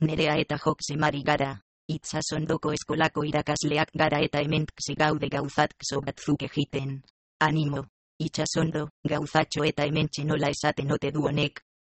nerea eta joksemari gara. Itzasondoko eskolako irakasleak gara eta hementxe gaude gauzat batzuk egiten. Animo! Itxasondo, gauzatxo eta hementxe nola esaten ote du honek,